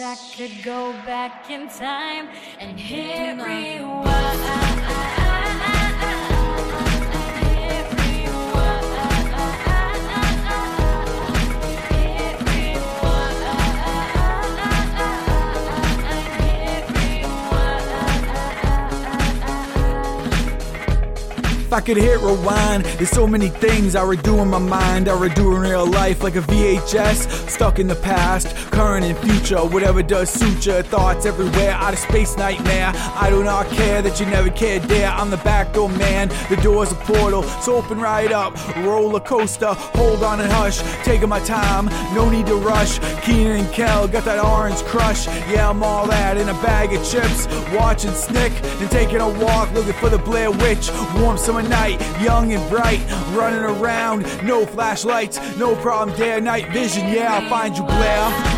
I could go back in time and hit rewind. I could hit rewind, there's so many things I would do in my mind, I would do in real life, like a VHS, stuck in the past, current and future, whatever does suit your thoughts everywhere, out of space nightmare. I do not care that you never cared there. I'm the backdoor man, the door's a portal, so open right up, roller coaster, hold on and hush, taking my time, no need to rush. Keenan and Kel got that orange crush, yeah, I'm all that in a bag of chips, watching Snick and taking a walk, looking for the Blair Witch, warm summer night, young and bright, running around, no flashlights, no problem, day or night vision, yeah, I'll find you, Blair.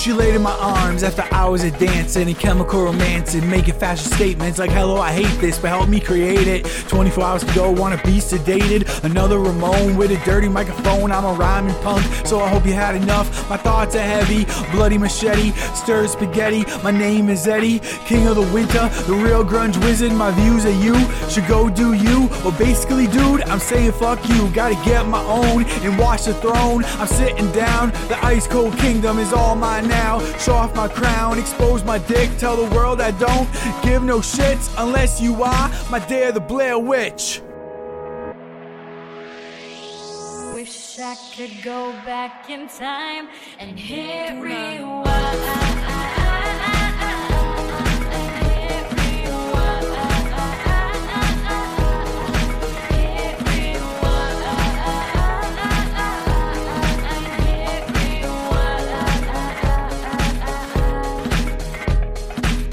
She laid in my arms after hours of dancing and chemical romancing, making fashion statements like, Hello, I hate this, but help me create it. 24 hours to go, wanna be sedated. Another Ramone with a dirty microphone. I'm a rhyming punk, so I hope you had enough. My thoughts are heavy, bloody machete, stir spaghetti. My name is Eddie, king of the winter, the real grunge wizard. My views are you, should go do you. Well, basically, dude, I'm saying fuck you. Gotta get my own and watch the throne. I'm sitting down, the ice cold kingdom is all mine now. Show off my crown, expose my dick, tell the world I don't give no shits unless you are my dear the Blair Witch. Wish I could go back in time and hit. Hit rewind.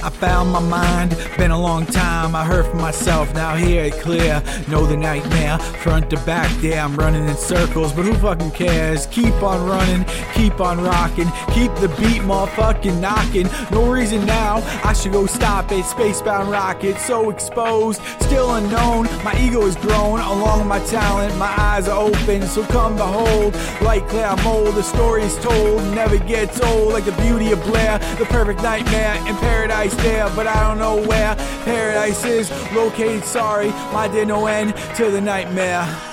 I found my mind, been a long time. I heard from myself, now hear it clear. Know the nightmare, front to back, yeah, I'm running in circles, but who fucking cares? Keep on running, keep on rocking, keep the beat motherfucking knocking. No reason now, I should go stop it. Spacebound rocket, so exposed, still unknown. My ego is grown along with my talent, my eyes are open, so come behold. Like clear mold, the story is told, never gets old, like the beauty of Blair, the perfect nightmare in paradise there, but I don't know where paradise is located. Sorry, my dear, no end to the nightmare.